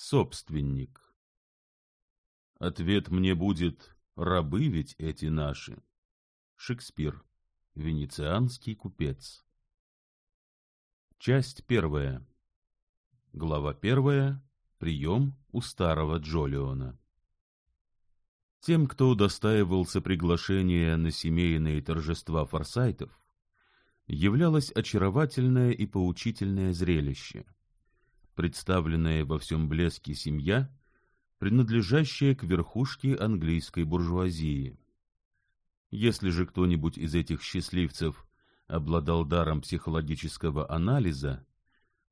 собственник. Ответ мне будет «Рабы ведь эти наши». Шекспир. Венецианский купец. Часть первая. Глава первая. Прием у старого Джолиона. Тем, кто удостаивался приглашения на семейные торжества форсайтов, являлось очаровательное и поучительное зрелище — представленная во всем блеске семья, принадлежащая к верхушке английской буржуазии. Если же кто-нибудь из этих счастливцев обладал даром психологического анализа,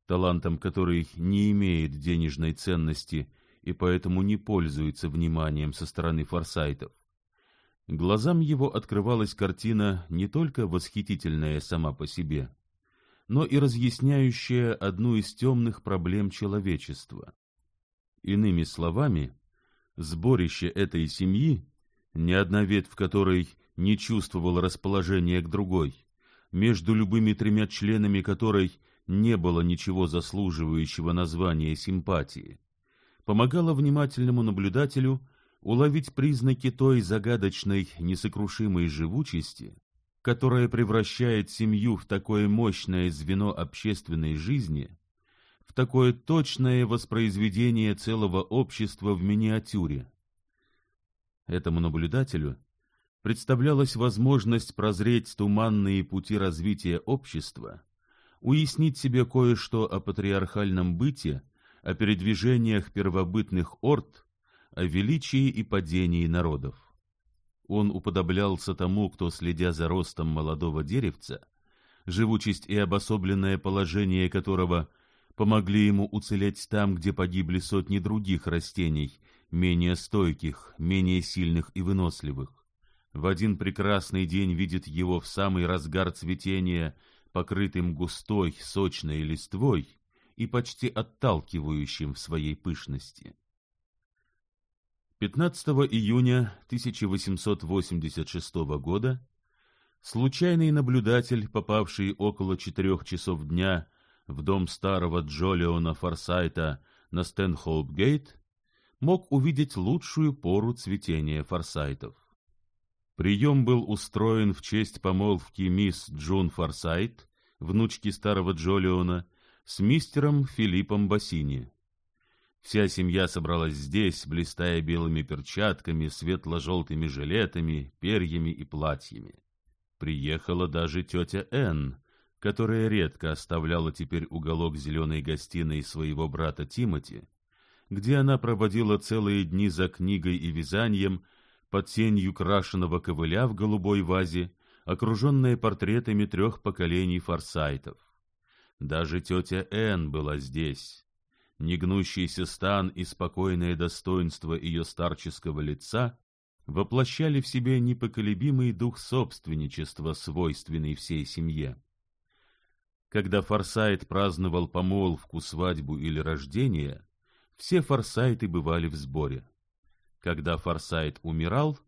талантом который не имеет денежной ценности и поэтому не пользуется вниманием со стороны форсайтов, глазам его открывалась картина не только восхитительная сама по себе, но и разъясняющее одну из темных проблем человечества. Иными словами, сборище этой семьи, ни одна ветвь которой не чувствовала расположения к другой, между любыми тремя членами которой не было ничего заслуживающего названия симпатии, помогало внимательному наблюдателю уловить признаки той загадочной несокрушимой живучести, которое превращает семью в такое мощное звено общественной жизни, в такое точное воспроизведение целого общества в миниатюре. Этому наблюдателю представлялась возможность прозреть туманные пути развития общества, уяснить себе кое-что о патриархальном быте, о передвижениях первобытных орд, о величии и падении народов. Он уподоблялся тому, кто, следя за ростом молодого деревца, живучесть и обособленное положение которого помогли ему уцелеть там, где погибли сотни других растений, менее стойких, менее сильных и выносливых. В один прекрасный день видит его в самый разгар цветения, покрытым густой, сочной листвой и почти отталкивающим в своей пышности. 15 июня 1886 года случайный наблюдатель, попавший около четырех часов дня в дом старого Джолиона Форсайта на Стэнхоуп-гейт, мог увидеть лучшую пору цветения форсайтов. Прием был устроен в честь помолвки мисс Джун Форсайт, внучки старого Джолиона, с мистером Филиппом Босини. Вся семья собралась здесь, блистая белыми перчатками, светло-желтыми жилетами, перьями и платьями. Приехала даже тетя Энн, которая редко оставляла теперь уголок зеленой гостиной своего брата Тимати, где она проводила целые дни за книгой и вязанием под сенью крашеного ковыля в голубой вазе, окруженная портретами трех поколений форсайтов. Даже тетя Энн была здесь, негнущийся стан и спокойное достоинство ее старческого лица воплощали в себе непоколебимый дух собственничества, свойственный всей семье. Когда Форсайт праздновал помолвку, свадьбу или рождение, все Форсайты бывали в сборе. Когда Форсайт умирал,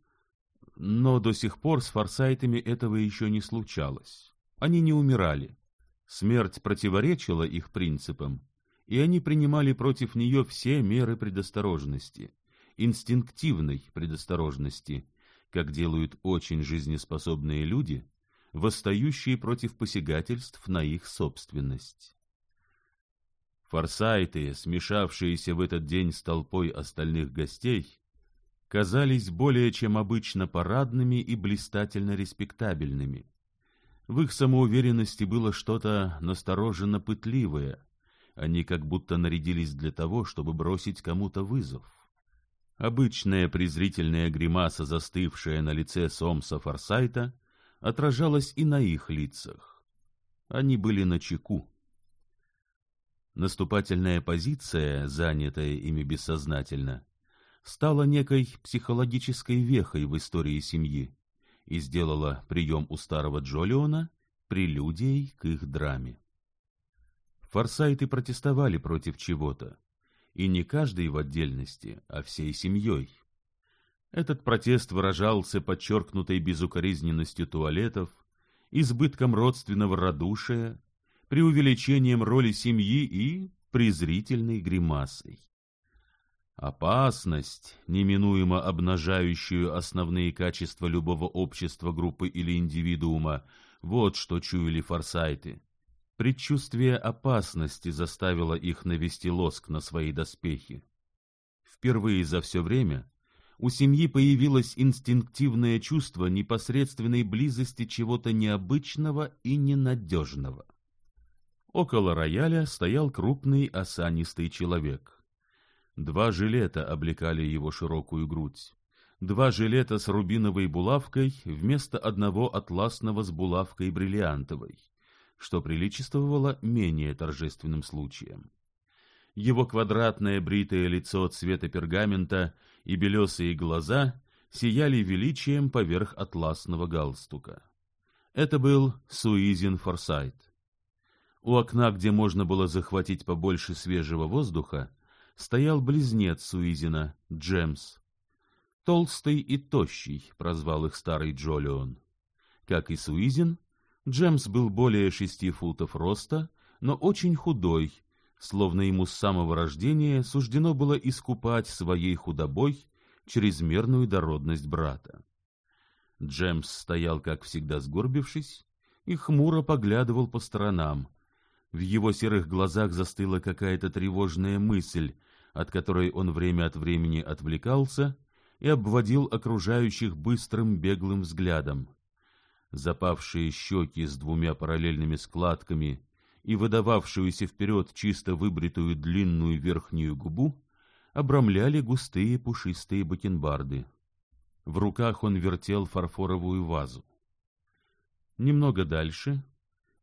но до сих пор с Форсайтами этого еще не случалось. Они не умирали. Смерть противоречила их принципам, и они принимали против нее все меры предосторожности, инстинктивной предосторожности, как делают очень жизнеспособные люди, восстающие против посягательств на их собственность. Форсайты, смешавшиеся в этот день с толпой остальных гостей, казались более чем обычно парадными и блистательно респектабельными. В их самоуверенности было что-то настороженно пытливое — они как будто нарядились для того, чтобы бросить кому-то вызов. Обычная презрительная гримаса, застывшая на лице Сомса Форсайта, отражалась и на их лицах. Они были на чеку. Наступательная позиция, занятая ими бессознательно, стала некой психологической вехой в истории семьи и сделала прием у старого Джолиона прелюдией к их драме. Форсайты протестовали против чего-то, и не каждый в отдельности, а всей семьей. Этот протест выражался подчеркнутой безукоризненностью туалетов, избытком родственного радушия, преувеличением роли семьи и презрительной гримасой. Опасность, неминуемо обнажающую основные качества любого общества, группы или индивидуума, вот что чуяли форсайты. Предчувствие опасности заставило их навести лоск на свои доспехи. Впервые за все время у семьи появилось инстинктивное чувство непосредственной близости чего-то необычного и ненадежного. Около рояля стоял крупный осанистый человек. Два жилета облекали его широкую грудь. Два жилета с рубиновой булавкой вместо одного атласного с булавкой бриллиантовой что приличествовало менее торжественным случаям. Его квадратное бритое лицо цвета пергамента и белесые глаза сияли величием поверх атласного галстука. Это был Суизин Форсайт. У окна, где можно было захватить побольше свежего воздуха, стоял близнец Суизина, Джемс. Толстый и тощий, прозвал их старый Джолион. Как и Суизин, Джеймс был более шести футов роста, но очень худой, словно ему с самого рождения суждено было искупать своей худобой чрезмерную дородность брата. Джеймс стоял, как всегда, сгорбившись, и хмуро поглядывал по сторонам. В его серых глазах застыла какая-то тревожная мысль, от которой он время от времени отвлекался и обводил окружающих быстрым беглым взглядом запавшие щеки с двумя параллельными складками и выдававшуюся вперед чисто выбритую длинную верхнюю губу, обрамляли густые пушистые бакенбарды. В руках он вертел фарфоровую вазу. Немного дальше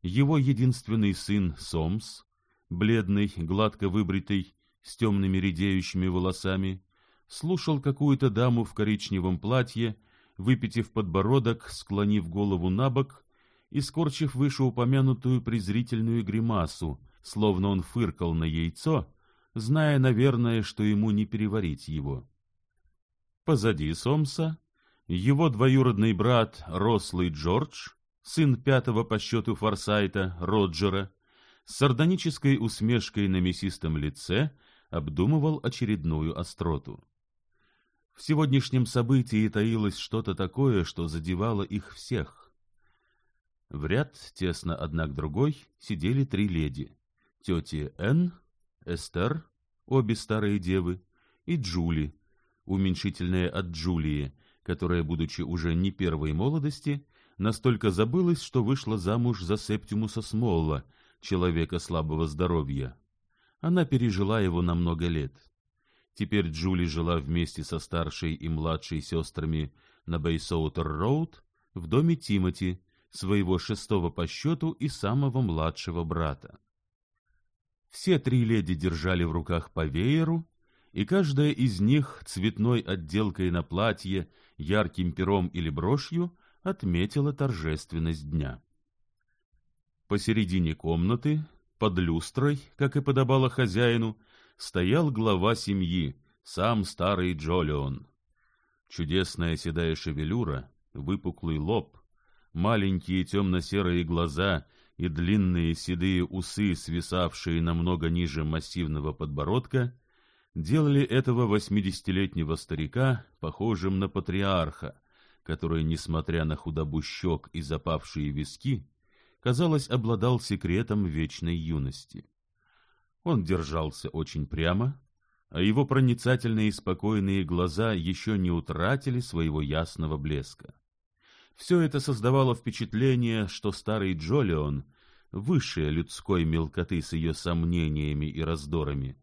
его единственный сын Сомс, бледный, гладко выбритый, с темными редеющими волосами, слушал какую-то даму в коричневом платье, выпитив подбородок, склонив голову на бок и скорчив вышеупомянутую презрительную гримасу, словно он фыркал на яйцо, зная, наверное, что ему не переварить его. Позади Сомса его двоюродный брат, рослый Джордж, сын пятого по счету Форсайта, Роджера, с сардонической усмешкой на мясистом лице обдумывал очередную остроту. В сегодняшнем событии таилось что-то такое, что задевало их всех. В ряд, тесно одна к другой, сидели три леди. Тети Энн, Эстер, обе старые девы, и Джули, уменьшительная от Джулии, которая, будучи уже не первой молодости, настолько забылась, что вышла замуж за Септимуса Смолла, человека слабого здоровья. Она пережила его на много лет. Теперь Джули жила вместе со старшей и младшей сестрами на Бейсуотер-Роуд в доме Тимоти своего шестого по счету и самого младшего брата. Все три леди держали в руках по вееру, и каждая из них цветной отделкой на платье, ярким пером или брошью отметила торжественность дня. Посередине комнаты, под люстрой, как и подобало хозяину, стоял глава семьи, сам старый Джолион. Чудесная седая шевелюра, выпуклый лоб, маленькие темно-серые глаза и длинные седые усы, свисавшие намного ниже массивного подбородка, делали этого восьмидесятилетнего старика похожим на патриарха, который, несмотря на худобу щек и запавшие виски, казалось, обладал секретом вечной юности. Он держался очень прямо, а его проницательные и спокойные глаза еще не утратили своего ясного блеска. Все это создавало впечатление, что старый Джолион выше людской мелкоты с ее сомнениями и раздорами.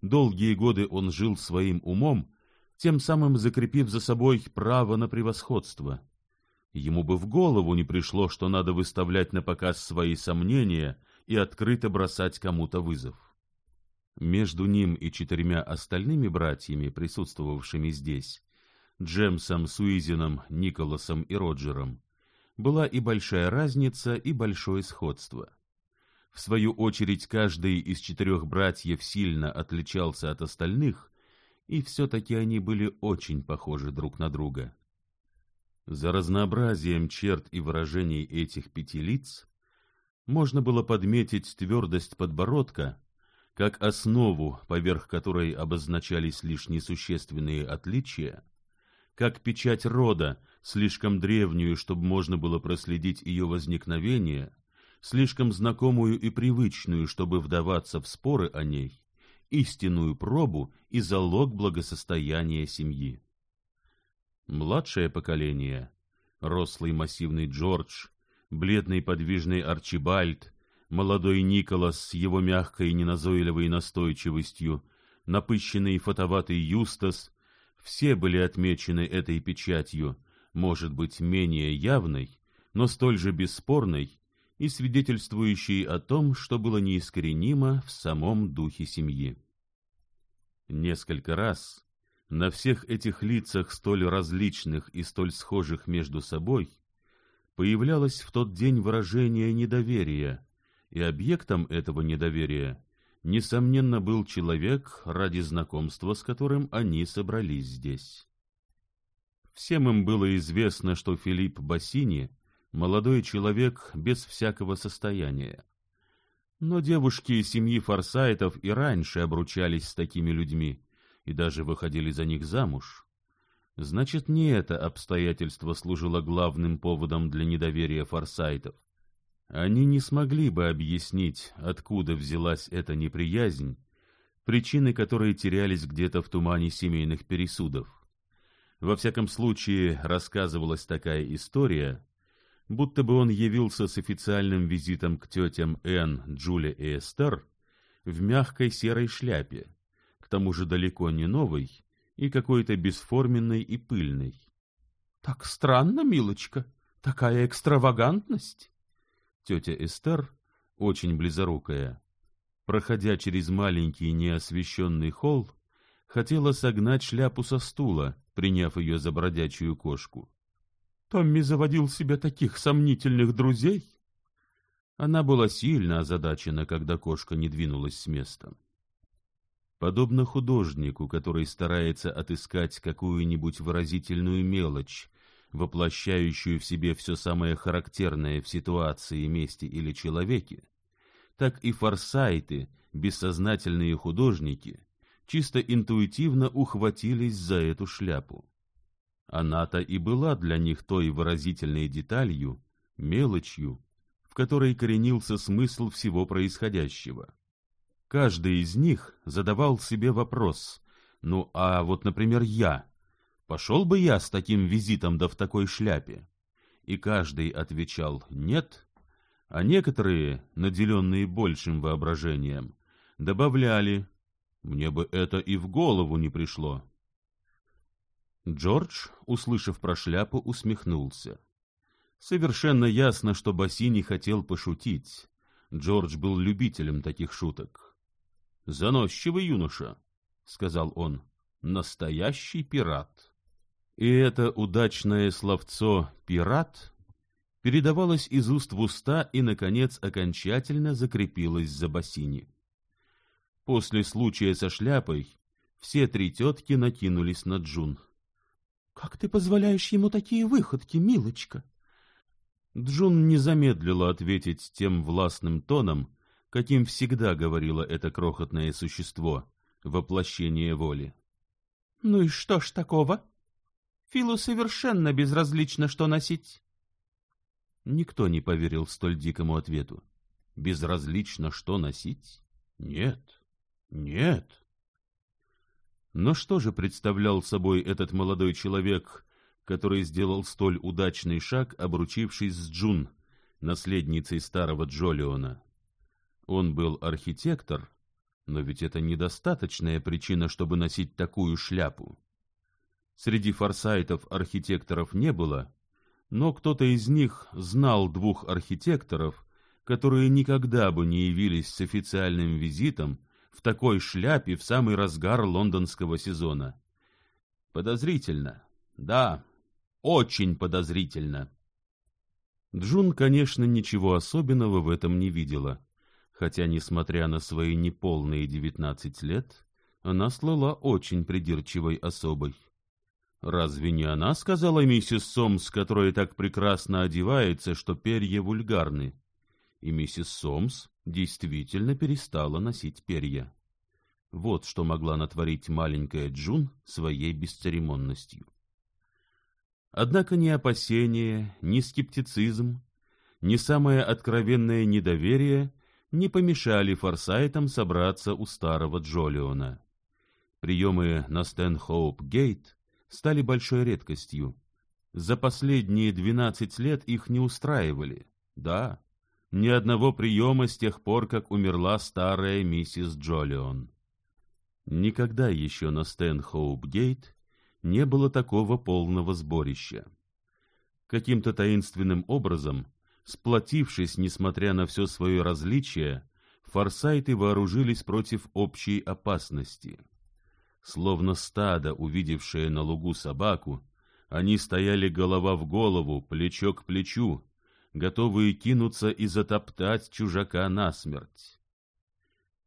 Долгие годы он жил своим умом, тем самым закрепив за собой право на превосходство. Ему бы в голову не пришло, что надо выставлять на показ свои сомнения — и открыто бросать кому-то вызов. Между ним и четырьмя остальными братьями, присутствовавшими здесь, Джемсом, Суизином, Николасом и Роджером, была и большая разница, и большое сходство. В свою очередь, каждый из четырех братьев сильно отличался от остальных, и все-таки они были очень похожи друг на друга. За разнообразием черт и выражений этих пяти лиц можно было подметить твердость подбородка, как основу, поверх которой обозначались лишь несущественные отличия, как печать рода, слишком древнюю, чтобы можно было проследить ее возникновение, слишком знакомую и привычную, чтобы вдаваться в споры о ней, истинную пробу и залог благосостояния семьи. Младшее поколение, рослый массивный Джордж, бледный подвижный Арчибальд, молодой Николас с его мягкой неназойливой настойчивостью, напыщенный фотоватый Юстас, все были отмечены этой печатью, может быть, менее явной, но столь же бесспорной и свидетельствующей о том, что было неискоренимо в самом духе семьи. Несколько раз на всех этих лицах столь различных и столь схожих между собой появлялось в тот день выражение недоверия, и объектом этого недоверия, несомненно, был человек, ради знакомства с которым они собрались здесь. Всем им было известно, что Филипп Бассини — молодой человек без всякого состояния. Но девушки из семьи Форсайтов и раньше обручались с такими людьми и даже выходили за них замуж. Значит, не это обстоятельство служило главным поводом для недоверия форсайтов. Они не смогли бы объяснить, откуда взялась эта неприязнь, причины которой терялись где-то в тумане семейных пересудов. Во всяком случае, рассказывалась такая история, будто бы он явился с официальным визитом к тетям Энн, Джули и Эстер в мягкой серой шляпе, к тому же далеко не новой, и какой-то бесформенной и пыльной. Так странно, милочка, такая экстравагантность. Тетя Эстер, очень близорукая, проходя через маленький неосвещенный холл, хотела согнать шляпу со стула, приняв ее за бродячую кошку. Томми заводил себе таких сомнительных друзей. Она была сильно озадачена, когда кошка не двинулась с места подобно художнику, который старается отыскать какую-нибудь выразительную мелочь, воплощающую в себе все самое характерное в ситуации, месте или человеке, так и форсайты, бессознательные художники, чисто интуитивно ухватились за эту шляпу. Она-то и была для них той выразительной деталью, мелочью, в которой коренился смысл всего происходящего. Каждый из них задавал себе вопрос, ну а вот, например, я, пошел бы я с таким визитом да в такой шляпе? И каждый отвечал «нет», а некоторые, наделенные большим воображением, добавляли «мне бы это и в голову не пришло». Джордж, услышав про шляпу, усмехнулся. Совершенно ясно, что Басси не хотел пошутить. Джордж был любителем таких шуток заносчивый юноша, — сказал он, — настоящий пират. И это удачное словцо «пират» передавалось из уст в уста и, наконец, окончательно закрепилось за бассейни. После случая со шляпой все три тетки накинулись на Джун. — Как ты позволяешь ему такие выходки, милочка? Джун не замедлила ответить тем властным тоном, — каким всегда говорило это крохотное существо, воплощение воли. «Ну и что ж такого? Филу совершенно безразлично, что носить». Никто не поверил столь дикому ответу. «Безразлично, что носить? Нет, нет». Но что же представлял собой этот молодой человек, который сделал столь удачный шаг, обручившись с Джун, наследницей старого Джолиона? он был архитектор, но ведь это недостаточная причина, чтобы носить такую шляпу. Среди форсайтов архитекторов не было, но кто-то из них знал двух архитекторов, которые никогда бы не явились с официальным визитом в такой шляпе в самый разгар лондонского сезона. Подозрительно. Да, очень подозрительно. Джун, конечно, ничего особенного в этом не видела. Хотя, несмотря на свои неполные девятнадцать лет, она слала очень придирчивой особой. Разве не она сказала миссис Сомс, которая так прекрасно одевается, что перья вульгарны? И миссис Сомс действительно перестала носить перья. Вот что могла натворить маленькая Джун своей бесцеремонностью. Однако ни опасения, ни скептицизм, ни самое откровенное недоверие не помешали форсайтам собраться у старого Джолиона. Приемы на Стэнхоуп-гейт стали большой редкостью. За последние двенадцать лет их не устраивали. Да, ни одного приема с тех пор, как умерла старая миссис Джолион. Никогда еще на Стэнхоуп-гейт не было такого полного сборища. Каким-то таинственным образом Сплотившись, несмотря на все свое различие, форсайты вооружились против общей опасности. Словно стадо, увидевшее на лугу собаку, они стояли голова в голову, плечо к плечу, готовые кинуться и затоптать чужака насмерть.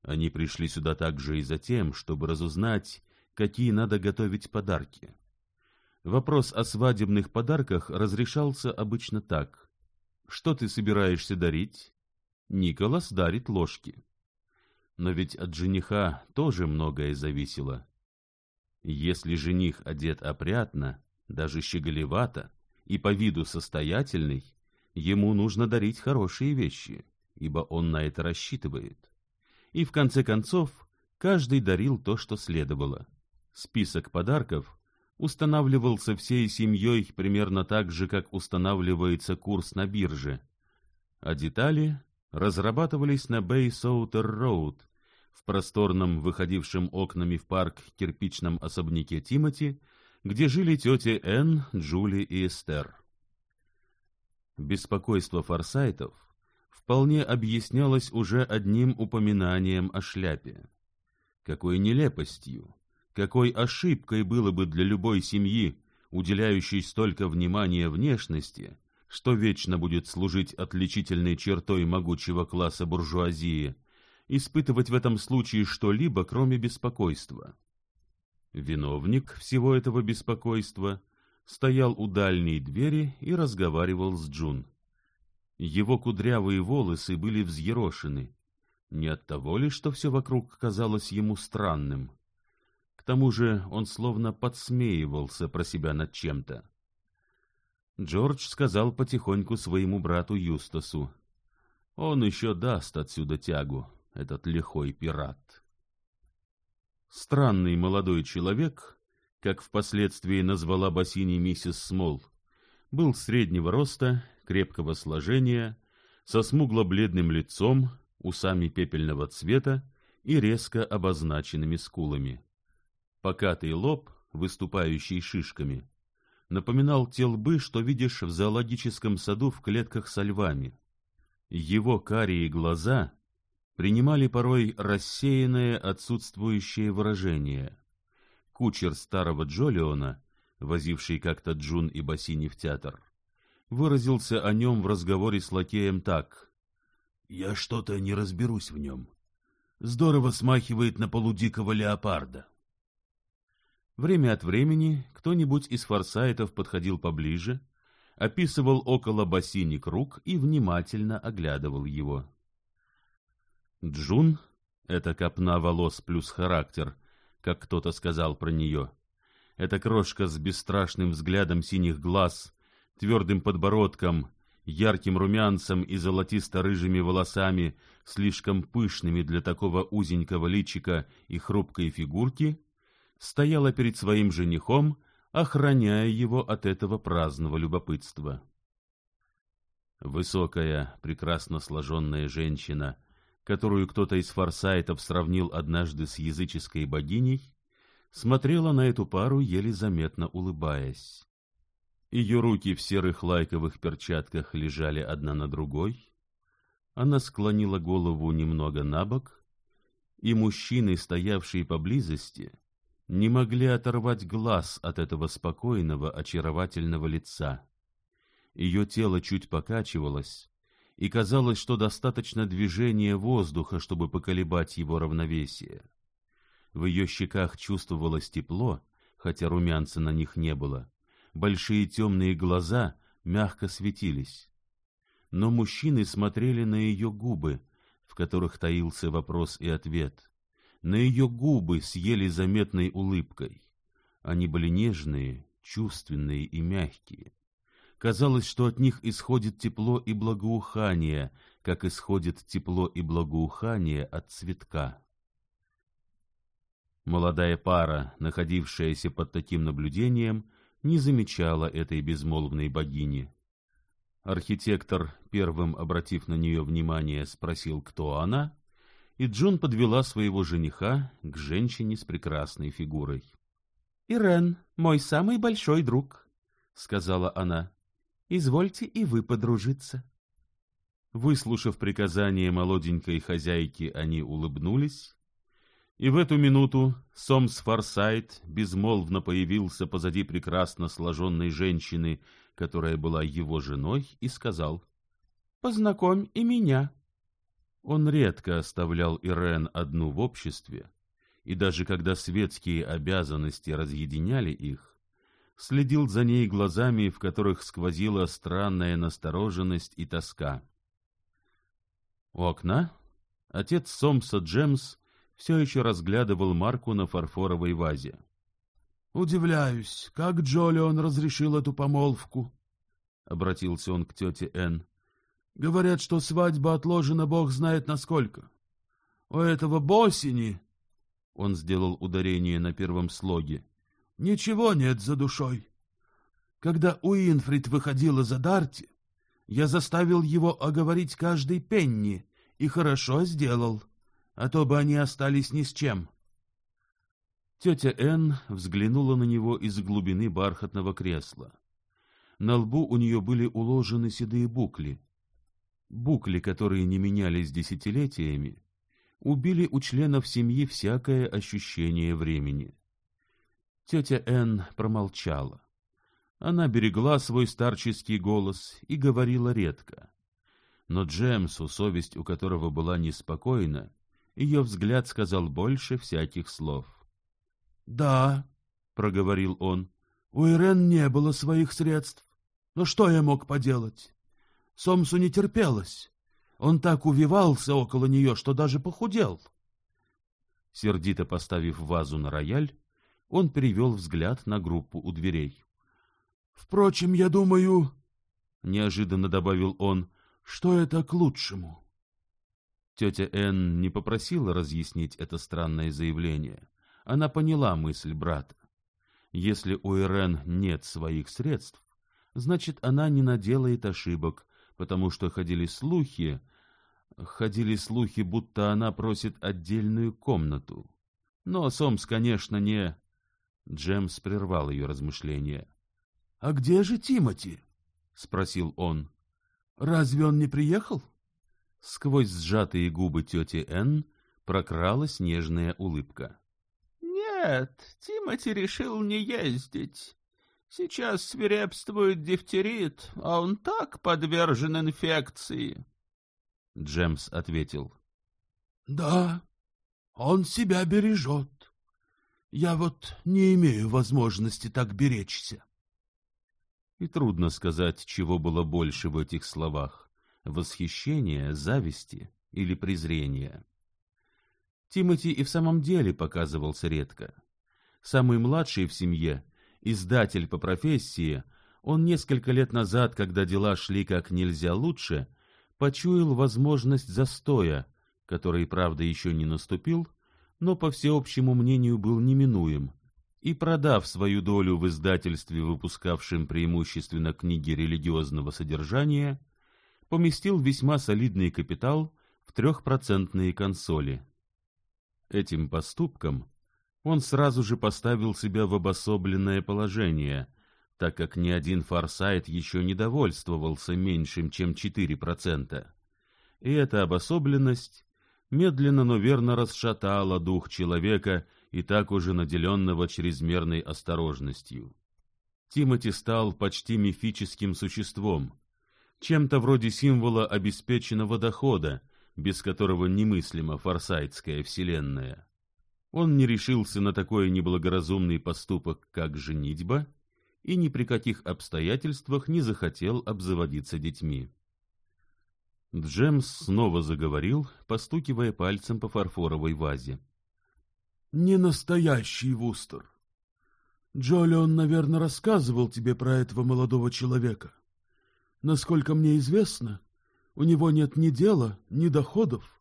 Они пришли сюда также и за тем, чтобы разузнать, какие надо готовить подарки. Вопрос о свадебных подарках разрешался обычно так что ты собираешься дарить? Николас дарит ложки. Но ведь от жениха тоже многое зависело. Если жених одет опрятно даже щеголевато и по виду состоятельный ему нужно дарить хорошие вещи ибо он на это рассчитывает. И в конце концов каждый дарил то что следовало. Список подарков устанавливался всей семьей примерно так же, как устанавливается курс на бирже, а детали разрабатывались на Bay Souter Road в просторном, выходившем окнами в парк кирпичном особняке Тимоти, где жили тети Энн, Джули и Эстер. Беспокойство форсайтов вполне объяснялось уже одним упоминанием о шляпе. Какой нелепостью! какой ошибкой было бы для любой семьи, уделяющей столько внимания внешности, что вечно будет служить отличительной чертой могучего класса буржуазии, испытывать в этом случае что-либо, кроме беспокойства. Виновник всего этого беспокойства стоял у дальней двери и разговаривал с Джун. Его кудрявые волосы были взъерошены, не от того ли, что все вокруг казалось ему странным. К тому же он словно подсмеивался про себя над чем-то. Джордж сказал потихоньку своему брату Юстасу, «Он еще даст отсюда тягу, этот лихой пират». Странный молодой человек, как впоследствии назвала бассейне миссис Смол, был среднего роста, крепкого сложения, со смугло-бледным лицом, усами пепельного цвета и резко обозначенными скулами. Покатый лоб, выступающий шишками, напоминал те лбы, что видишь в зоологическом саду в клетках со львами. Его карие глаза принимали порой рассеянное отсутствующее выражение. Кучер старого Джолиона, возивший как-то Джун и Бассини в театр, выразился о нем в разговоре с лакеем так. «Я что-то не разберусь в нем. Здорово смахивает на полудикого леопарда». Время от времени кто-нибудь из форсайтов подходил поближе, описывал около бассейни круг и внимательно оглядывал его. Джун — это копна волос плюс характер, как кто-то сказал про нее. Эта крошка с бесстрашным взглядом синих глаз, твердым подбородком, ярким румянцем и золотисто-рыжими волосами, слишком пышными для такого узенького личика и хрупкой фигурки, стояла перед своим женихом, охраняя его от этого праздного любопытства. Высокая, прекрасно сложенная женщина, которую кто-то из форсайтов сравнил однажды с языческой богиней, смотрела на эту пару, еле заметно улыбаясь. Ее руки в серых лайковых перчатках лежали одна на другой, она склонила голову немного на бок, и мужчины, стоявшие поблизости, не могли оторвать глаз от этого спокойного, очаровательного лица. Ее тело чуть покачивалось, и казалось, что достаточно движения воздуха, чтобы поколебать его равновесие. В ее щеках чувствовалось тепло, хотя румянца на них не было. Большие темные глаза мягко светились. Но мужчины смотрели на ее губы, в которых таился вопрос и ответ на ее губы съели заметной улыбкой. Они были нежные, чувственные и мягкие. Казалось, что от них исходит тепло и благоухание, как исходит тепло и благоухание от цветка. Молодая пара, находившаяся под таким наблюдением, не замечала этой безмолвной богини. Архитектор, первым обратив на нее внимание, спросил, кто она, и Джун подвела своего жениха к женщине с прекрасной фигурой. «Ирен, мой самый большой друг», — сказала она, — «извольте и вы подружиться». Выслушав приказание молоденькой хозяйки, они улыбнулись, и в эту минуту Сомс Форсайт безмолвно появился позади прекрасно сложенной женщины, которая была его женой, и сказал «Познакомь и меня». Он редко оставлял Ирен одну в обществе, и даже когда светские обязанности разъединяли их, следил за ней глазами, в которых сквозила странная настороженность и тоска. У окна отец Сомса Джемс все еще разглядывал Марку на фарфоровой вазе. — Удивляюсь, как Джоли он разрешил эту помолвку? — обратился он к тете Энн. Говорят, что свадьба отложена бог знает насколько. У этого Босини, — он сделал ударение на первом слоге, — ничего нет за душой. Когда Уинфрид выходила за Дарти, я заставил его оговорить каждый пенни и хорошо сделал, а то бы они остались ни с чем. Тетя Энн взглянула на него из глубины бархатного кресла. На лбу у нее были уложены седые букли — букли, которые не менялись десятилетиями, убили у членов семьи всякое ощущение времени. Тетя Энн промолчала. Она берегла свой старческий голос и говорила редко. Но Джемсу, совесть у которого была неспокойна, ее взгляд сказал больше всяких слов. — Да, — проговорил он, — у Ирен не было своих средств. Но что я мог поделать? Сомсу не терпелось. Он так увивался около нее, что даже похудел. Сердито поставив вазу на рояль, он перевел взгляд на группу у дверей. — Впрочем, я думаю, — неожиданно добавил он, — что это к лучшему. Тетя Энн не попросила разъяснить это странное заявление. Она поняла мысль брата. Если у Ирен нет своих средств, значит, она не наделает ошибок, потому что ходили слухи, ходили слухи, будто она просит отдельную комнату. Но Сомс, конечно, не... Джемс прервал ее размышления. — А где же Тимати? — спросил он. — Разве он не приехал? Сквозь сжатые губы тети Энн прокралась нежная улыбка. — Нет, Тимати решил не ездить. Сейчас свирепствует дифтерит, а он так подвержен инфекции. Джемс ответил. — Да, он себя бережет. Я вот не имею возможности так беречься. И трудно сказать, чего было больше в этих словах — восхищения, зависти или презрения. Тимати и в самом деле показывался редко. Самый младший в семье — издатель по профессии, он несколько лет назад, когда дела шли как нельзя лучше, почуял возможность застоя, который, правда, еще не наступил, но, по всеобщему мнению, был неминуем, и, продав свою долю в издательстве, выпускавшем преимущественно книги религиозного содержания, поместил весьма солидный капитал в трехпроцентные консоли. Этим поступком он сразу же поставил себя в обособленное положение, так как ни один форсайт еще не довольствовался меньшим, чем 4%. И эта обособленность медленно, но верно расшатала дух человека и так уже наделенного чрезмерной осторожностью. Тимати стал почти мифическим существом, чем-то вроде символа обеспеченного дохода, без которого немыслима форсайтская вселенная. Он не решился на такой неблагоразумный поступок, как женитьба, и ни при каких обстоятельствах не захотел обзаводиться детьми. Джемс снова заговорил, постукивая пальцем по фарфоровой вазе. — Не настоящий Вустер. Джолион, наверное, рассказывал тебе про этого молодого человека. Насколько мне известно, у него нет ни дела, ни доходов,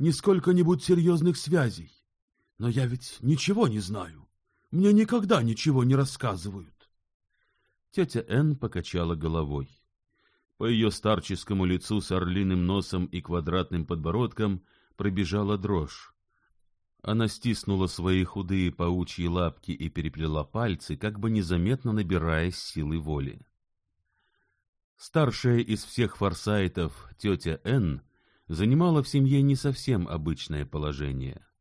ни сколько-нибудь серьезных связей но я ведь ничего не знаю. Мне никогда ничего не рассказывают. Тетя Н покачала головой. По ее старческому лицу с орлиным носом и квадратным подбородком пробежала дрожь. Она стиснула свои худые паучьи лапки и переплела пальцы, как бы незаметно набирая силы воли. Старшая из всех форсайтов, тетя Н занимала в семье не совсем обычное положение —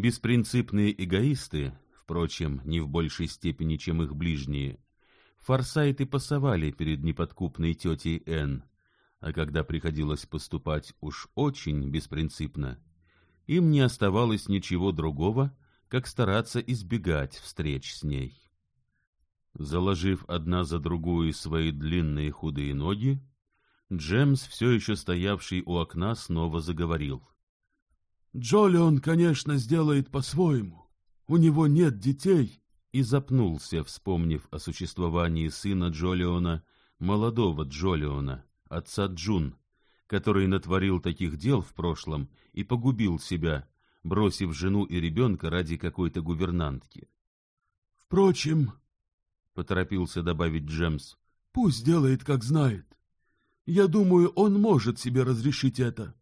Беспринципные эгоисты, впрочем, не в большей степени, чем их ближние, форсайты пасовали перед неподкупной тетей Энн, а когда приходилось поступать уж очень беспринципно, им не оставалось ничего другого, как стараться избегать встреч с ней. Заложив одна за другую свои длинные худые ноги, Джемс, все еще стоявший у окна, снова заговорил. Джоли он, конечно, сделает по-своему. У него нет детей. И запнулся, вспомнив о существовании сына Джолиона, молодого Джолиона, отца Джун, который натворил таких дел в прошлом и погубил себя, бросив жену и ребенка ради какой-то гувернантки. — Впрочем, — поторопился добавить Джемс, — пусть делает, как знает. Я думаю, он может себе разрешить это. —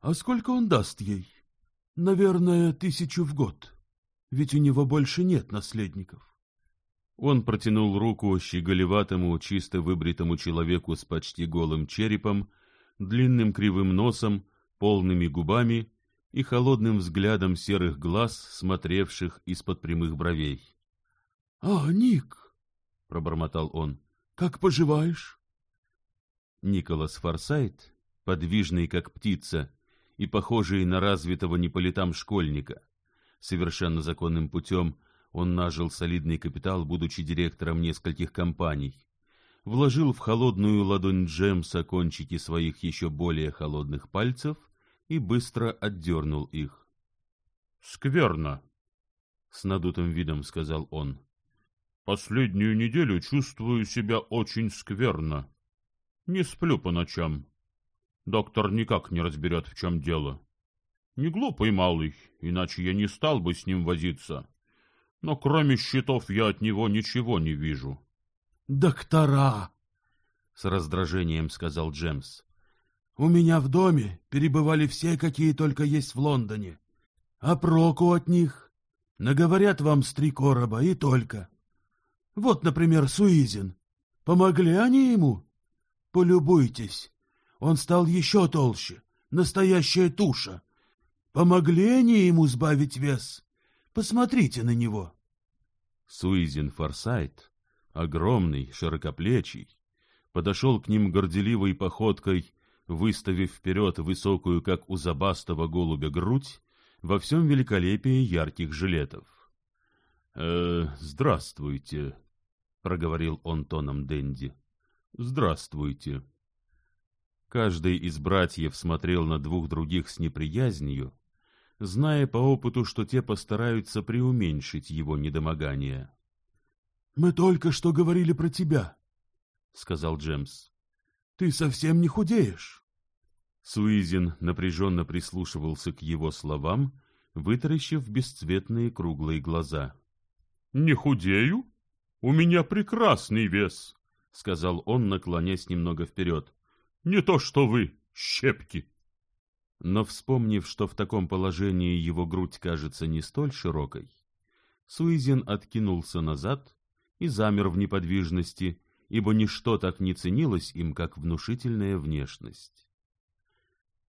а сколько он даст ей? Наверное, тысячу в год. Ведь у него больше нет наследников. Он протянул руку щеголеватому, чисто выбритому человеку с почти голым черепом, длинным кривым носом, полными губами и холодным взглядом серых глаз, смотревших из-под прямых бровей. — А, Ник! — пробормотал он. — Как поживаешь? Николас Форсайт, подвижный как птица, и похожие на развитого не школьника. Совершенно законным путем он нажил солидный капитал, будучи директором нескольких компаний. Вложил в холодную ладонь Джемса кончики своих еще более холодных пальцев и быстро отдернул их. — Скверно, — с надутым видом сказал он. — Последнюю неделю чувствую себя очень скверно. Не сплю по ночам. — Доктор никак не разберет, в чем дело. Не глупый малый, иначе я не стал бы с ним возиться. Но кроме счетов я от него ничего не вижу. Доктора, с раздражением сказал Джемс. У меня в доме перебывали все, какие только есть в Лондоне. А проку от них? Наговорят вам с три короба и только. Вот, например, Суизин. Помогли они ему? Полюбуйтесь он стал еще толще, настоящая туша. Помогли они ему сбавить вес. Посмотрите на него. Суизин Форсайт, огромный, широкоплечий, подошел к ним горделивой походкой, выставив вперед высокую, как у забастого голубя, грудь во всем великолепии ярких жилетов. «Э, — Здравствуйте, — проговорил он тоном Дэнди. — Здравствуйте. — Каждый из братьев смотрел на двух других с неприязнью, зная по опыту, что те постараются преуменьшить его недомогание. — Мы только что говорили про тебя, — сказал Джемс. — Ты совсем не худеешь. Суизин напряженно прислушивался к его словам, вытаращив бесцветные круглые глаза. — Не худею? У меня прекрасный вес, — сказал он, наклонясь немного вперед. Не то что вы, щепки!» Но, вспомнив, что в таком положении его грудь кажется не столь широкой, Суизин откинулся назад и замер в неподвижности, ибо ничто так не ценилось им, как внушительная внешность.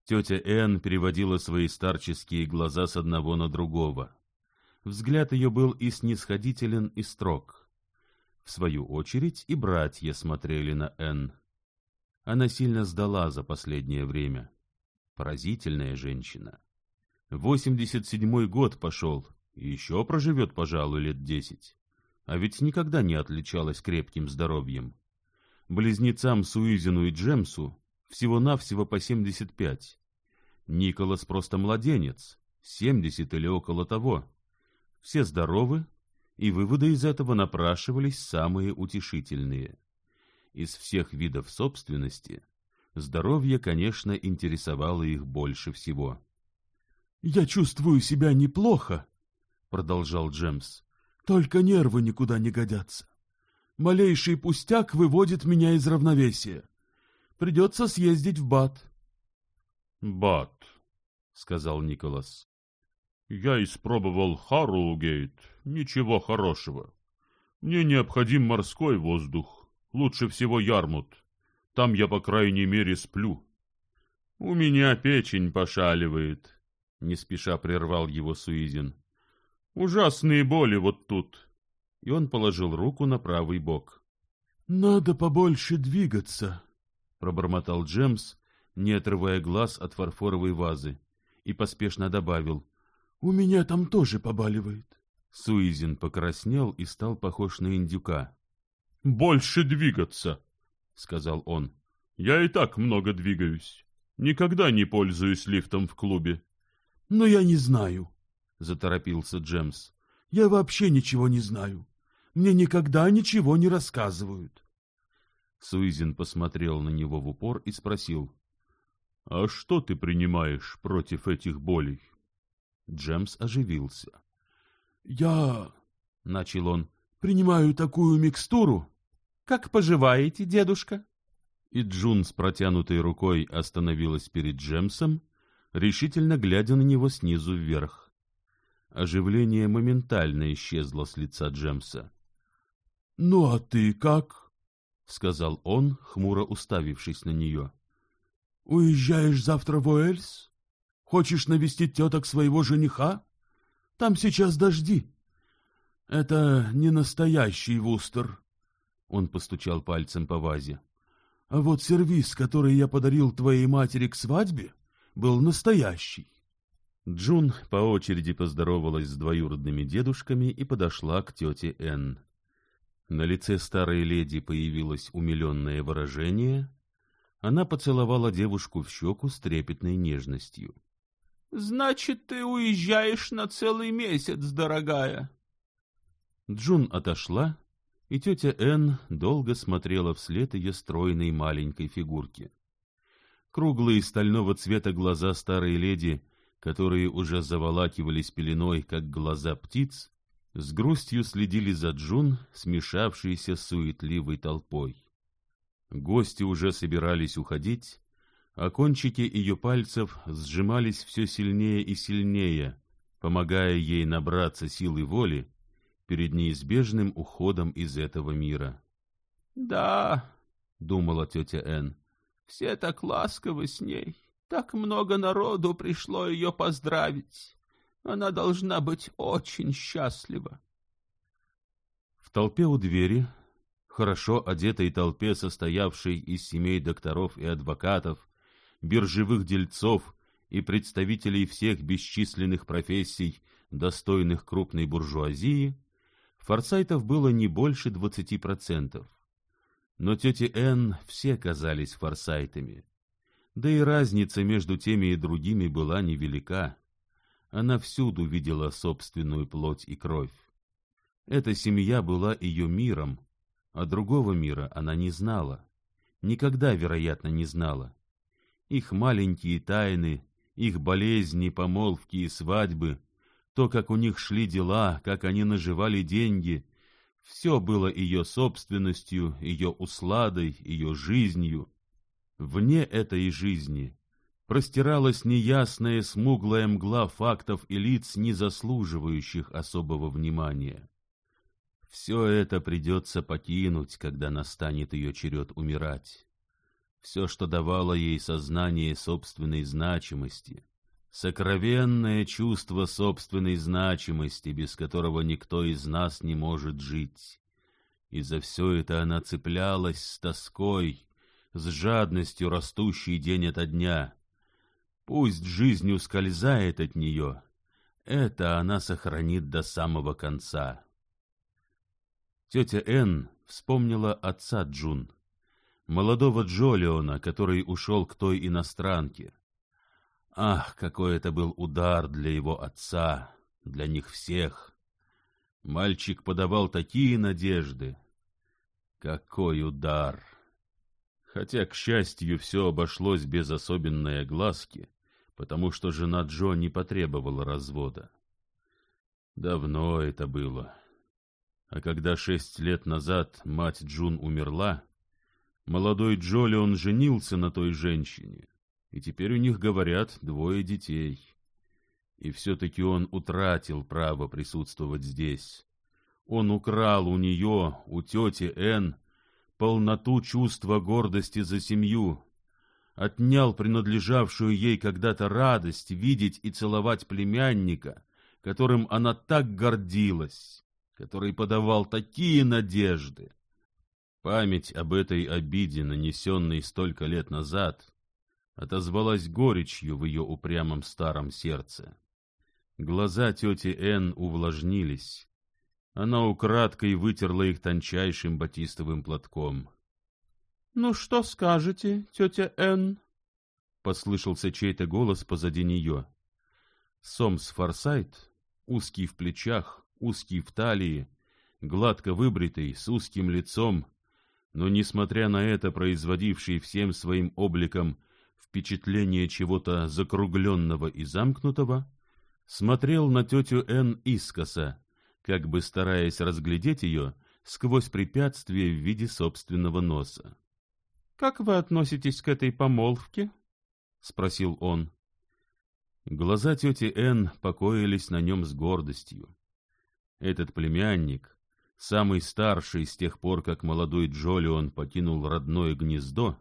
Тетя Энн переводила свои старческие глаза с одного на другого. Взгляд ее был и снисходителен, и строг. В свою очередь и братья смотрели на Энн. Она сильно сдала за последнее время. Поразительная женщина. Восемьдесят седьмой год пошел, еще проживет, пожалуй, лет десять. А ведь никогда не отличалась крепким здоровьем. Близнецам Суизину и Джемсу всего-навсего по семьдесят пять. Николас просто младенец, семьдесят или около того. Все здоровы, и выводы из этого напрашивались самые утешительные из всех видов собственности, здоровье, конечно, интересовало их больше всего. «Я чувствую себя неплохо», — продолжал Джемс, — «только нервы никуда не годятся. Малейший пустяк выводит меня из равновесия. Придется съездить в Бат». «Бат», — сказал Николас, — «я испробовал Харугейт, ничего хорошего. Мне необходим морской воздух» лучше всего Ярмут. Там я, по крайней мере, сплю. — У меня печень пошаливает, — не спеша прервал его Суизин. — Ужасные боли вот тут. И он положил руку на правый бок. — Надо побольше двигаться, — пробормотал Джемс, не отрывая глаз от фарфоровой вазы, и поспешно добавил. — У меня там тоже побаливает. Суизин покраснел и стал похож на индюка больше двигаться», — сказал он. «Я и так много двигаюсь. Никогда не пользуюсь лифтом в клубе». «Но я не знаю», — заторопился Джемс. «Я вообще ничего не знаю. Мне никогда ничего не рассказывают». Суизин посмотрел на него в упор и спросил. «А что ты принимаешь против этих болей?» Джемс оживился. «Я...» — начал он принимаю такую микстуру. Как поживаете, дедушка?» И Джун с протянутой рукой остановилась перед Джемсом, решительно глядя на него снизу вверх. Оживление моментально исчезло с лица Джемса. «Ну а ты как?» — сказал он, хмуро уставившись на нее. «Уезжаешь завтра в Уэльс? Хочешь навестить теток своего жениха? Там сейчас дожди» это не настоящий вустер он постучал пальцем по вазе а вот сервиз который я подарил твоей матери к свадьбе был настоящий джун по очереди поздоровалась с двоюродными дедушками и подошла к тете энн на лице старой леди появилось умиленное выражение она поцеловала девушку в щеку с трепетной нежностью значит ты уезжаешь на целый месяц дорогая Джун отошла, и тетя Энн долго смотрела вслед ее стройной маленькой фигурке. Круглые стального цвета глаза старой леди, которые уже заволакивались пеленой, как глаза птиц, с грустью следили за Джун, смешавшейся с суетливой толпой. Гости уже собирались уходить, а кончики ее пальцев сжимались все сильнее и сильнее, помогая ей набраться силы воли перед неизбежным уходом из этого мира. «Да», — думала тетя Энн, — «все так ласковы с ней, так много народу пришло ее поздравить. Она должна быть очень счастлива». В толпе у двери, хорошо одетой толпе, состоявшей из семей докторов и адвокатов, биржевых дельцов и представителей всех бесчисленных профессий, достойных крупной буржуазии, Форсайтов было не больше двадцати процентов. Но тети Энн все казались форсайтами. Да и разница между теми и другими была невелика. Она всюду видела собственную плоть и кровь. Эта семья была ее миром, а другого мира она не знала. Никогда, вероятно, не знала. Их маленькие тайны, их болезни, помолвки и свадьбы — то, как у них шли дела, как они наживали деньги, все было ее собственностью, ее усладой, ее жизнью. Вне этой жизни простиралась неясная смуглая мгла фактов и лиц, не заслуживающих особого внимания. Все это придется покинуть, когда настанет ее черед умирать. Все, что давало ей сознание собственной значимости — Сокровенное чувство собственной значимости, без которого никто из нас не может жить. И за все это она цеплялась с тоской, с жадностью, растущей день ото дня. Пусть жизнь ускользает от нее, это она сохранит до самого конца. Тетя Энн вспомнила отца Джун, молодого Джолиона, который ушел к той иностранке. Ах, какой это был удар для его отца, для них всех! Мальчик подавал такие надежды. Какой удар! Хотя, к счастью, все обошлось без особенной огласки, потому что жена Джо не потребовала развода. Давно это было. А когда шесть лет назад мать Джун умерла, молодой Джолион женился на той женщине — и теперь у них, говорят, двое детей. И все-таки он утратил право присутствовать здесь. Он украл у нее, у тети Энн, полноту чувства гордости за семью, отнял принадлежавшую ей когда-то радость видеть и целовать племянника, которым она так гордилась, который подавал такие надежды. Память об этой обиде, нанесенной столько лет назад, отозвалась горечью в ее упрямом старом сердце. Глаза тети Энн увлажнились. Она украдкой вытерла их тончайшим батистовым платком. — Ну что скажете, тетя Энн? — послышался чей-то голос позади нее. Сомс Форсайт, узкий в плечах, узкий в талии, гладко выбритый, с узким лицом, но, несмотря на это, производивший всем своим обликом впечатление чего-то закругленного и замкнутого, смотрел на тетю Энн искоса, как бы стараясь разглядеть ее сквозь препятствие в виде собственного носа. — Как вы относитесь к этой помолвке? — спросил он. Глаза тети Энн покоились на нем с гордостью. Этот племянник, самый старший с тех пор, как молодой Джолион покинул родное гнездо,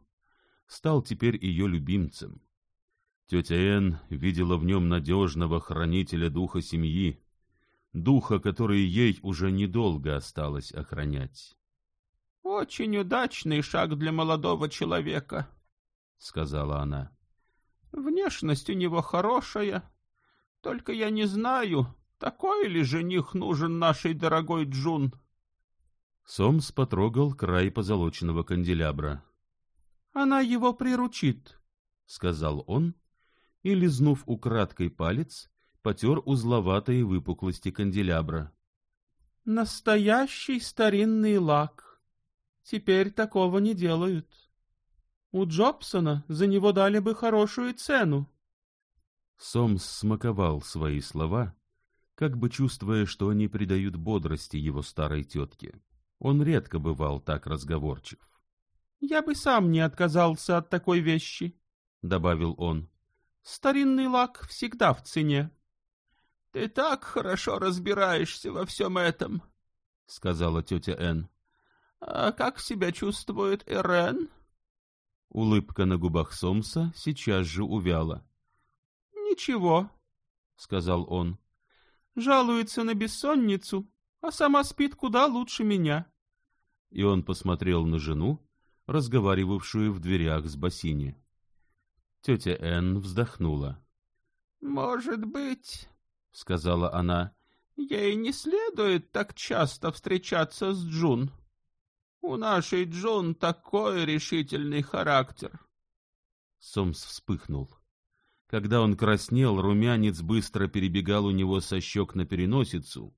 стал теперь ее любимцем. Тетя Энн видела в нем надежного хранителя духа семьи, духа, который ей уже недолго осталось охранять. — Очень удачный шаг для молодого человека, — сказала она. — Внешность у него хорошая, только я не знаю, такой ли жених нужен нашей дорогой Джун. Сомс потрогал край позолоченного канделябра она его приручит сказал он и лизнув украдкой палец потер узловатые выпуклости канделябра настоящий старинный лак теперь такого не делают у джобсона за него дали бы хорошую цену сомс смаковал свои слова как бы чувствуя, что они придают бодрости его старой тетке. Он редко бывал так разговорчив я бы сам не отказался от такой вещи, — добавил он. — Старинный лак всегда в цене. — Ты так хорошо разбираешься во всем этом, — сказала тетя Энн. — А как себя чувствует Эрен? Улыбка на губах Сомса сейчас же увяла. — Ничего, — сказал он. — Жалуется на бессонницу, а сама спит куда лучше меня. И он посмотрел на жену, разговаривавшую в дверях с бассейне. Тетя Энн вздохнула. «Может быть, — сказала она, — ей не следует так часто встречаться с Джун. У нашей Джун такой решительный характер». Сомс вспыхнул. Когда он краснел, румянец быстро перебегал у него со щек на переносицу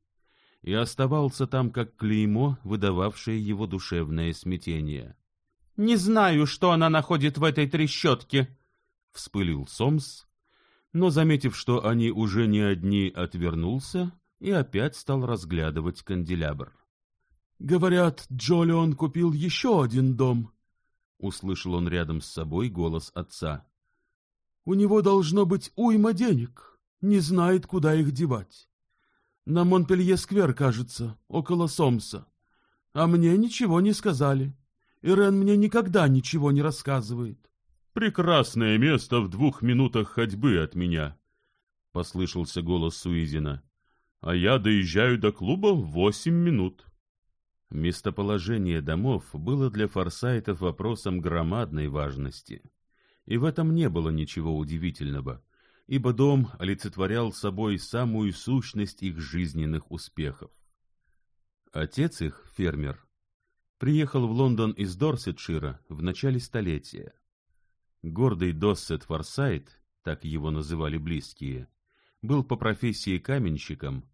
и оставался там, как клеймо, выдававшее его душевное смятение не знаю что она находит в этой трещотке вспылил сомс но заметив что они уже не одни отвернулся и опять стал разглядывать канделябр говорят джолион купил еще один дом услышал он рядом с собой голос отца у него должно быть уйма денег не знает куда их девать. На монпелье сквер кажется около сомса а мне ничего не сказали. Ирен мне никогда ничего не рассказывает. Прекрасное место в двух минутах ходьбы от меня, послышался голос Суизина. А я доезжаю до клуба в восемь минут. Местоположение домов было для форсайтов вопросом громадной важности. И в этом не было ничего удивительного, ибо дом олицетворял собой самую сущность их жизненных успехов. Отец их, фермер, приехал в Лондон из Дорсетшира в начале столетия. Гордый Доссет Форсайт, так его называли близкие, был по профессии каменщиком,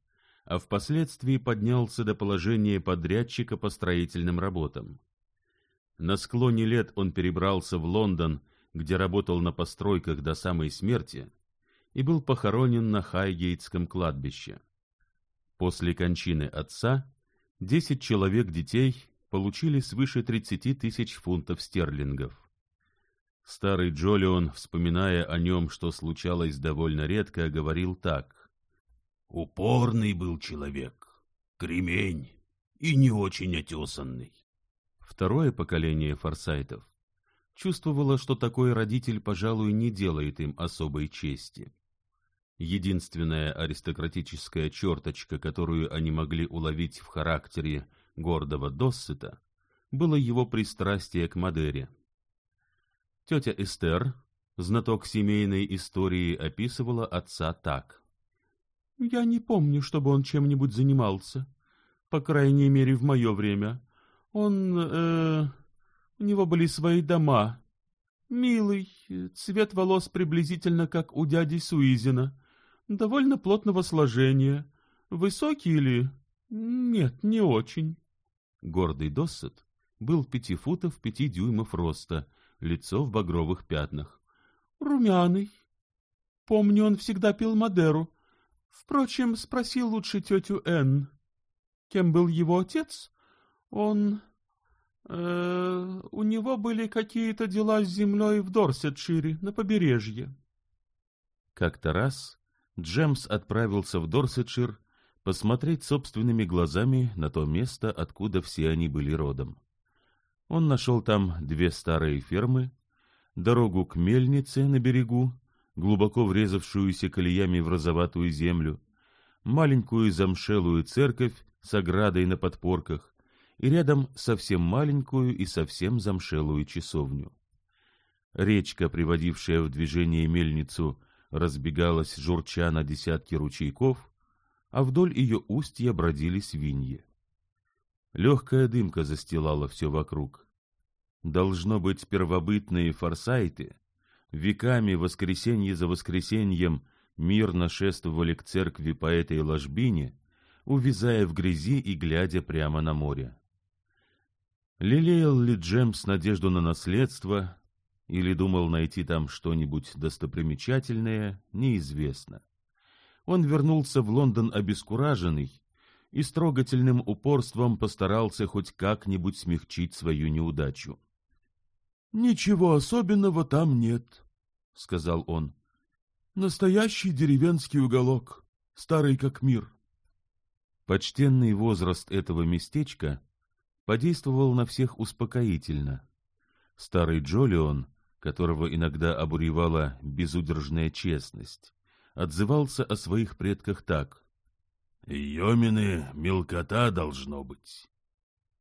а впоследствии поднялся до положения подрядчика по строительным работам. На склоне лет он перебрался в Лондон, где работал на постройках до самой смерти, и был похоронен на Хайгейтском кладбище. После кончины отца десять человек детей получили свыше 30 тысяч фунтов стерлингов. Старый Джолион, вспоминая о нем, что случалось довольно редко, говорил так. «Упорный был человек, кремень и не очень отесанный». Второе поколение форсайтов чувствовало, что такой родитель, пожалуй, не делает им особой чести. Единственная аристократическая черточка, которую они могли уловить в характере гордого досыта было его пристрастие к Мадере. Тетя Эстер, знаток семейной истории, описывала отца так. «Я не помню, чтобы он чем-нибудь занимался, по крайней мере, в мое время. Он... Э, у него были свои дома. Милый, цвет волос приблизительно как у дяди Суизина, довольно плотного сложения. Высокий или... Нет, не очень. Гордый досыт был пяти футов пяти дюймов роста, лицо в багровых пятнах. Румяный. Помню, он всегда пил Мадеру. Впрочем, спроси лучше тетю Энн. Кем был его отец? Он... Э, у него были какие-то дела с землей в Дорсетшире, на побережье. Как-то раз Джемс отправился в Дорсетшир посмотреть собственными глазами на то место, откуда все они были родом. Он нашел там две старые фермы, дорогу к мельнице на берегу, глубоко врезавшуюся колеями в розоватую землю, маленькую замшелую церковь с оградой на подпорках и рядом совсем маленькую и совсем замшелую часовню. Речка, приводившая в движение мельницу, разбегалась журча на десятки ручейков — а вдоль ее устья бродили свиньи. Легкая дымка застилала все вокруг. Должно быть, первобытные форсайты веками воскресенье за воскресеньем мирно шествовали к церкви по этой ложбине, увязая в грязи и глядя прямо на море. Лелеял ли Джемс надежду на наследство или думал найти там что-нибудь достопримечательное, неизвестно. Он вернулся в Лондон обескураженный и строгательным упорством постарался хоть как-нибудь смягчить свою неудачу. — Ничего особенного там нет, — сказал он. — Настоящий деревенский уголок, старый как мир. Почтенный возраст этого местечка подействовал на всех успокоительно. Старый Джолион, которого иногда обуревала безудержная честность, отзывался о своих предках так. «Йомины мелкота должно быть».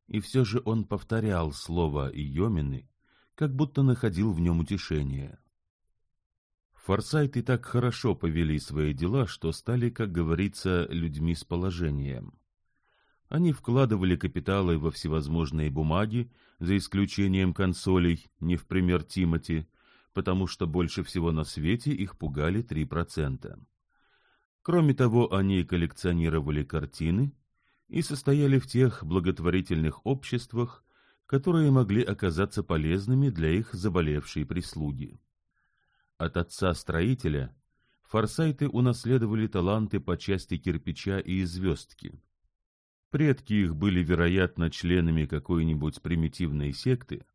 И все же он повторял слово «йомины», как будто находил в нем утешение. Форсайты так хорошо повели свои дела, что стали, как говорится, людьми с положением. Они вкладывали капиталы во всевозможные бумаги, за исключением консолей, не в пример Тимати, потому что больше всего на свете их пугали 3%. Кроме того, они коллекционировали картины и состояли в тех благотворительных обществах, которые могли оказаться полезными для их заболевшей прислуги. От отца-строителя форсайты унаследовали таланты по части кирпича и звездки. Предки их были, вероятно, членами какой-нибудь примитивной секты,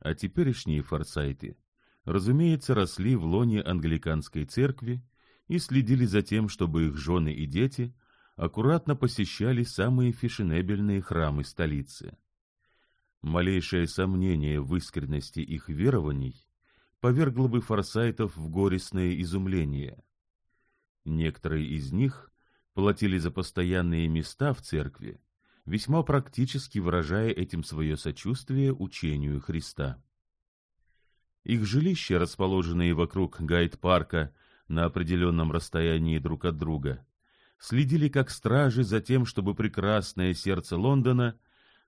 а теперешние форсайты разумеется, росли в лоне англиканской церкви и следили за тем, чтобы их жены и дети аккуратно посещали самые фешенебельные храмы столицы. Малейшее сомнение в искренности их верований повергло бы форсайтов в горестное изумление. Некоторые из них платили за постоянные места в церкви, весьма практически выражая этим свое сочувствие учению Христа. Их жилища, расположенные вокруг гайд-парка на определенном расстоянии друг от друга, следили как стражи за тем, чтобы прекрасное сердце Лондона,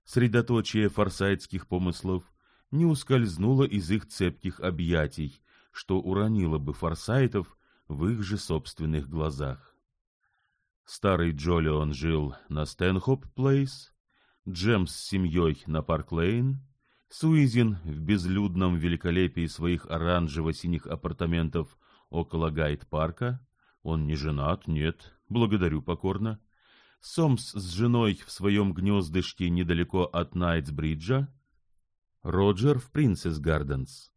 средоточие форсайтских помыслов, не ускользнуло из их цепких объятий, что уронило бы форсайтов в их же собственных глазах. Старый Джолион жил на Стэнхоп-Плейс, Джемс с семьей на Парк-Лейн, Суизин в безлюдном великолепии своих оранжево-синих апартаментов около гайд-парка, он не женат, нет, благодарю покорно, Сомс с женой в своем гнездышке недалеко от Найтсбриджа, Роджер в Принцесс Гарденс.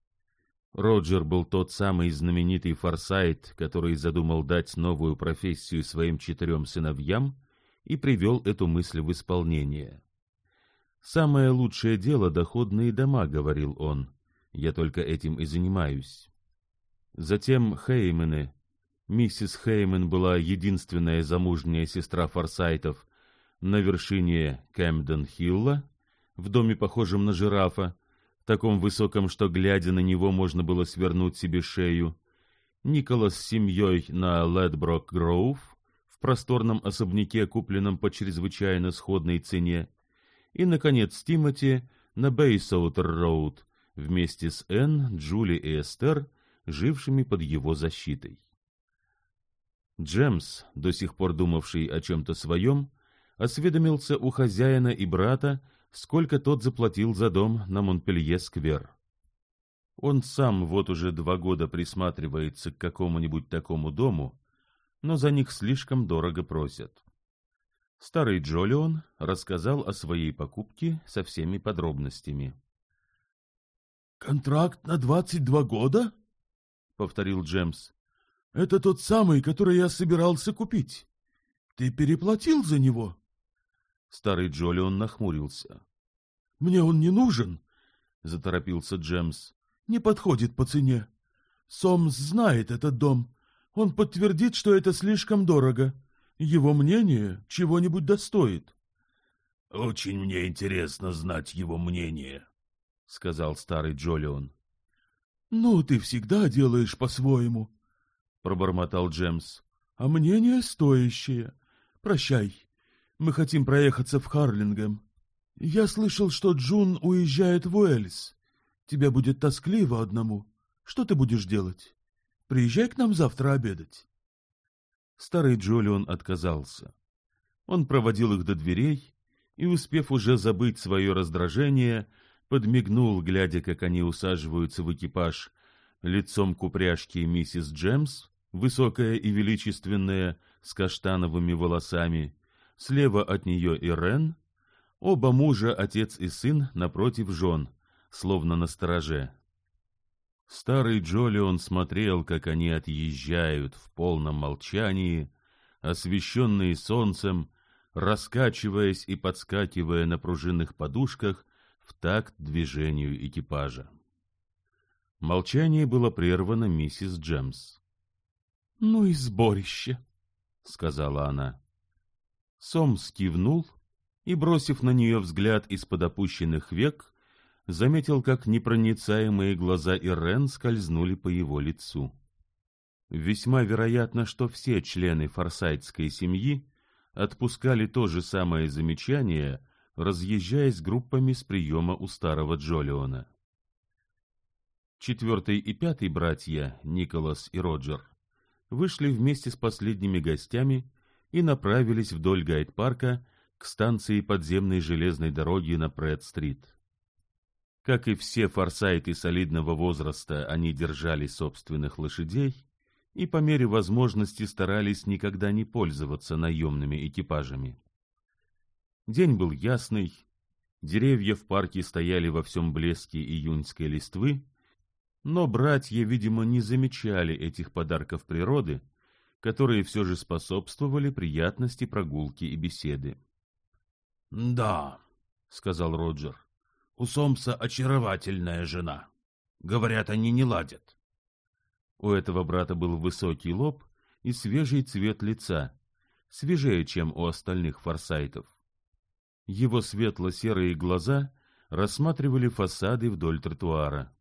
Роджер был тот самый знаменитый форсайт, который задумал дать новую профессию своим четырем сыновьям и привел эту мысль в исполнение. Самое лучшее дело — доходные дома, — говорил он. Я только этим и занимаюсь. Затем Хеймены. Миссис Хеймен была единственная замужняя сестра Форсайтов на вершине Кэмден-Хилла, в доме, похожем на жирафа, таком высоком, что, глядя на него, можно было свернуть себе шею. Николас с семьей на Ледброк-Гроув, в просторном особняке, купленном по чрезвычайно сходной цене, — и, наконец, Тимоти на Бейсуотер-Роуд вместе с Энн, Джули и Эстер, жившими под его защитой. Джемс, до сих пор думавший о чем-то своем, осведомился у хозяина и брата, сколько тот заплатил за дом на Монпелье-сквер. Он сам вот уже два года присматривается к какому-нибудь такому дому, но за них слишком дорого просят. Старый Джолион рассказал о своей покупке со всеми подробностями. «Контракт на двадцать два года?» — повторил Джемс. «Это тот самый, который я собирался купить. Ты переплатил за него?» Старый Джолион нахмурился. «Мне он не нужен», — заторопился Джемс. «Не подходит по цене. Сомс знает этот дом. Он подтвердит, что это слишком дорого. Его мнение чего-нибудь достоит. — Очень мне интересно знать его мнение, — сказал старый Джолион. — Ну, ты всегда делаешь по-своему, — пробормотал Джемс. — А мнение стоящее. Прощай, мы хотим проехаться в Харлингем. Я слышал, что Джун уезжает в Уэльс. Тебя будет тоскливо одному. Что ты будешь делать? Приезжай к нам завтра обедать. Старый Джолион отказался. Он проводил их до дверей и, успев уже забыть свое раздражение, подмигнул, глядя, как они усаживаются в экипаж, лицом к упряжке миссис Джемс, высокая и величественная, с каштановыми волосами, слева от нее Ирен, оба мужа, отец и сын, напротив жен, словно на стороже. Старый Джолион смотрел, как они отъезжают в полном молчании, освещенные солнцем, раскачиваясь и подскакивая на пружинных подушках в такт движению экипажа. Молчание было прервано миссис Джемс. — Ну и сборище, — сказала она. Сомс кивнул и, бросив на нее взгляд из-под опущенных век, заметил, как непроницаемые глаза Ирен скользнули по его лицу. Весьма вероятно, что все члены форсайтской семьи отпускали то же самое замечание, разъезжаясь группами с приема у старого Джолиона. Четвертый и пятый братья, Николас и Роджер, вышли вместе с последними гостями и направились вдоль гайд-парка к станции подземной железной дороги на Прэд-стрит. Как и все форсайты солидного возраста, они держали собственных лошадей и по мере возможности старались никогда не пользоваться наемными экипажами. День был ясный, деревья в парке стояли во всем блеске июньской листвы, но братья, видимо, не замечали этих подарков природы, которые все же способствовали приятности прогулки и беседы. — Да, — сказал Роджер, у Сомса очаровательная жена. Говорят, они не ладят. У этого брата был высокий лоб и свежий цвет лица, свежее, чем у остальных форсайтов. Его светло-серые глаза рассматривали фасады вдоль тротуара.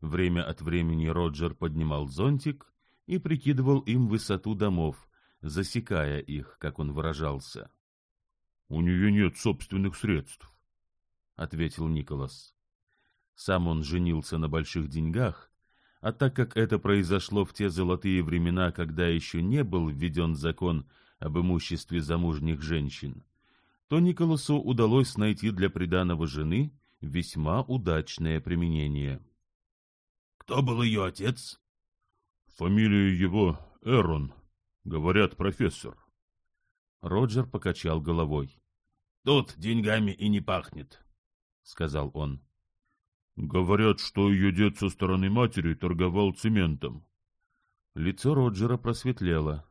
Время от времени Роджер поднимал зонтик и прикидывал им высоту домов, засекая их, как он выражался. — У нее нет собственных средств, ответил Николас. Сам он женился на больших деньгах, а так как это произошло в те золотые времена, когда еще не был введен закон об имуществе замужних женщин, то Николасу удалось найти для приданого жены весьма удачное применение. Кто был ее отец? Фамилия его Эрон, говорят профессор. Роджер покачал головой. Тут деньгами и не пахнет. — сказал он. «Говорят, что ее дед со стороны матери торговал цементом». Лицо Роджера просветлело.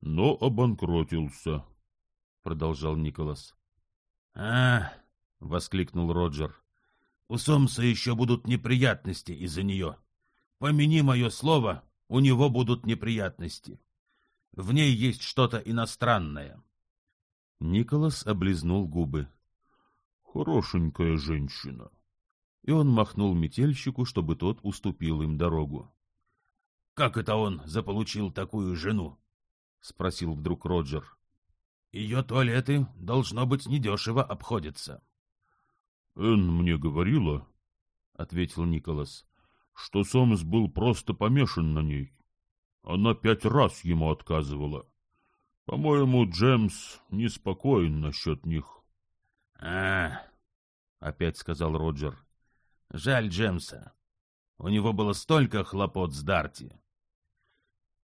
«Но обанкротился», — продолжал Николас. «А!» — воскликнул Роджер. «У Сомса еще будут неприятности из-за нее. Помяни мое слово, у него будут неприятности. В ней есть что-то иностранное». Николас облизнул губы. Хорошенькая женщина. И он махнул метельщику, чтобы тот уступил им дорогу. — Как это он заполучил такую жену? — спросил вдруг Роджер. — Ее туалеты, должно быть, недешево обходятся. — Энн мне говорила, — ответил Николас, — что Сомс был просто помешан на ней. Она пять раз ему отказывала. По-моему, Джемс неспокоен насчет них опять сказал роджер. Жаль джемса у него было столько хлопот с дарти.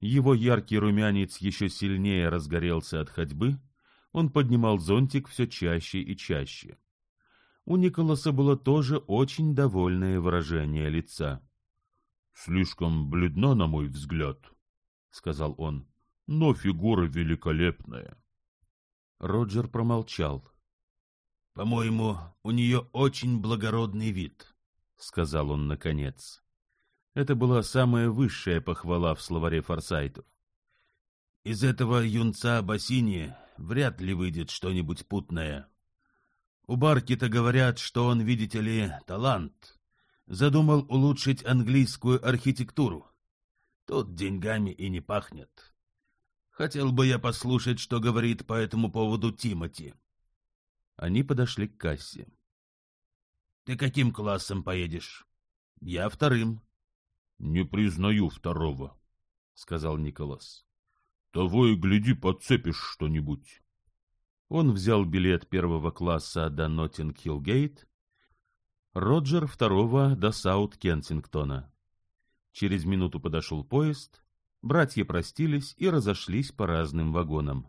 Его яркий румянец еще сильнее разгорелся от ходьбы. Он поднимал зонтик все чаще и чаще. У николаса было тоже очень довольное выражение лица. Слишком бледно на мой взгляд сказал он но фигура великолепная роджер промолчал по моему у нее очень благородный вид сказал он наконец это была самая высшая похвала в словаре форсайтов из этого юнца бассини вряд ли выйдет что нибудь путное у барки то говорят что он видите ли талант задумал улучшить английскую архитектуру тут деньгами и не пахнет хотел бы я послушать что говорит по этому поводу тимати они подошли к кассе. — Ты каким классом поедешь? — Я вторым. — Не признаю второго, — сказал Николас. — Того и гляди, подцепишь что-нибудь. Он взял билет первого класса до Ноттинг-Хиллгейт, Роджер второго до Саут-Кенсингтона. Через минуту подошел поезд, братья простились и разошлись по разным вагонам.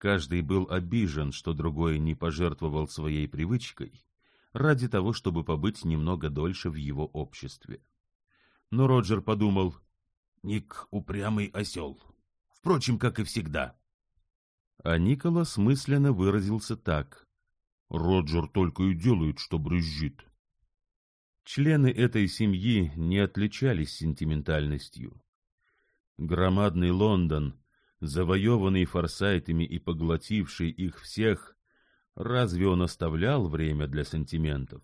Каждый был обижен, что другой не пожертвовал своей привычкой ради того, чтобы побыть немного дольше в его обществе. Но Роджер подумал, «Ник — упрямый осел, впрочем, как и всегда». А Николас мысленно выразился так. «Роджер только и делает, что брызжит». Члены этой семьи не отличались сентиментальностью. Громадный Лондон — завоеванный форсайтами и поглотивший их всех, разве он оставлял время для сантиментов?